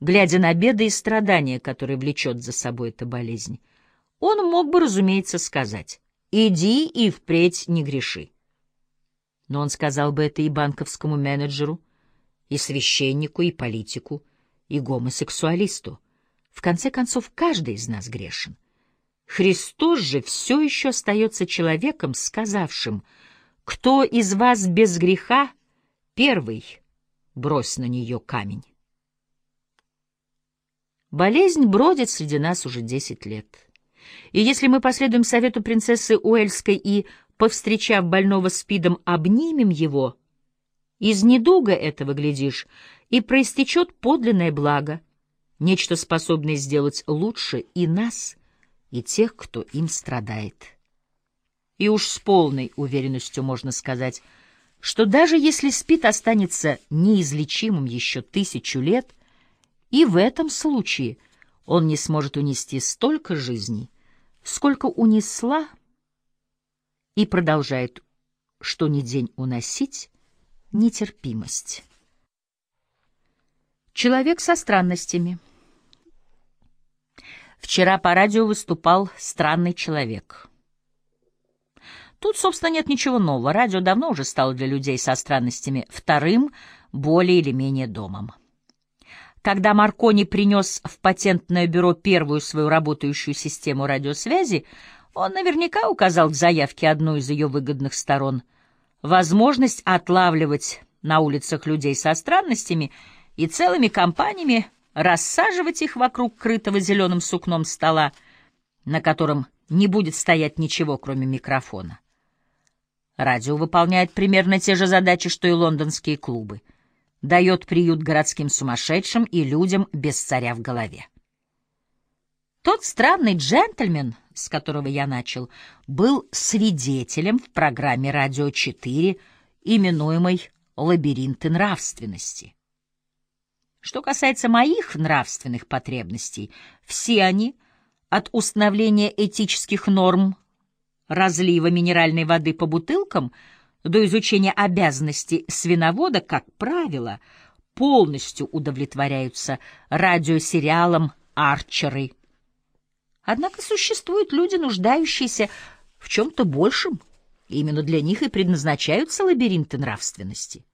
глядя на беды и страдания, которые влечет за собой эта болезнь, он мог бы, разумеется, сказать «иди и впредь не греши». Но он сказал бы это и банковскому менеджеру, и священнику, и политику, и гомосексуалисту. В конце концов, каждый из нас грешен. Христос же все еще остается человеком, сказавшим, «Кто из вас без греха, первый брось на нее камень». Болезнь бродит среди нас уже десять лет. И если мы последуем совету принцессы Уэльской и, повстречав больного спидом, обнимем его, из недуга этого, глядишь, и проистечет подлинное благо, нечто способное сделать лучше и нас, и тех, кто им страдает. И уж с полной уверенностью можно сказать, что даже если спид останется неизлечимым еще тысячу лет, и в этом случае он не сможет унести столько жизней, сколько унесла и продолжает что ни день уносить нетерпимость. Человек со странностями. Вчера по радио выступал странный человек. Тут, собственно, нет ничего нового. Радио давно уже стало для людей со странностями вторым, более или менее домом. Когда Маркони принес в патентное бюро первую свою работающую систему радиосвязи, он наверняка указал в заявке одну из ее выгодных сторон — возможность отлавливать на улицах людей со странностями и целыми компаниями рассаживать их вокруг крытого зеленым сукном стола, на котором не будет стоять ничего, кроме микрофона. Радио выполняет примерно те же задачи, что и лондонские клубы. Дает приют городским сумасшедшим и людям без царя в голове. Тот странный джентльмен, с которого я начал, был свидетелем в программе «Радио 4», именуемой «Лабиринты нравственности». Что касается моих нравственных потребностей, все они, от установления этических норм разлива минеральной воды по бутылкам до изучения обязанностей свиновода, как правило, полностью удовлетворяются радиосериалом «Арчеры». Однако существуют люди, нуждающиеся в чем-то большем, именно для них и предназначаются лабиринты нравственности.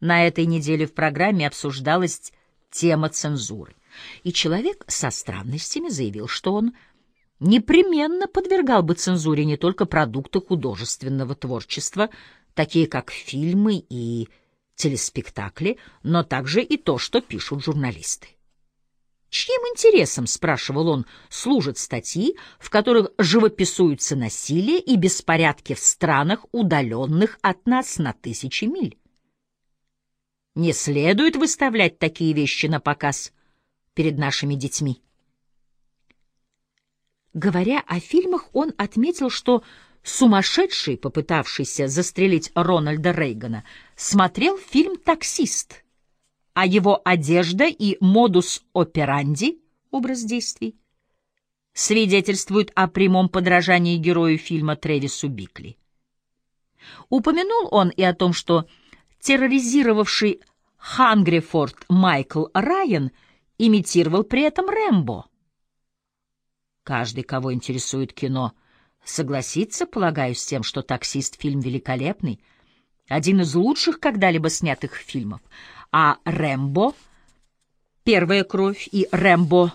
На этой неделе в программе обсуждалась тема цензуры, и человек со странностями заявил, что он непременно подвергал бы цензуре не только продукты художественного творчества, такие как фильмы и телеспектакли, но также и то, что пишут журналисты. Чьим интересом, спрашивал он, служат статьи, в которых живописуются насилие и беспорядки в странах, удаленных от нас на тысячи миль? Не следует выставлять такие вещи на показ перед нашими детьми. Говоря о фильмах, он отметил, что сумасшедший, попытавшийся застрелить Рональда Рейгана, смотрел фильм «Таксист», а его одежда и модус операнди, образ действий, свидетельствуют о прямом подражании герою фильма Тревису Бикли. Упомянул он и о том, что терроризировавший Хангрифорд Майкл Райан имитировал при этом Рэмбо. Каждый, кого интересует кино, согласится, полагаю, с тем, что «Таксист» — фильм великолепный, один из лучших когда-либо снятых фильмов, а «Рэмбо» — «Первая кровь» и «Рэмбо»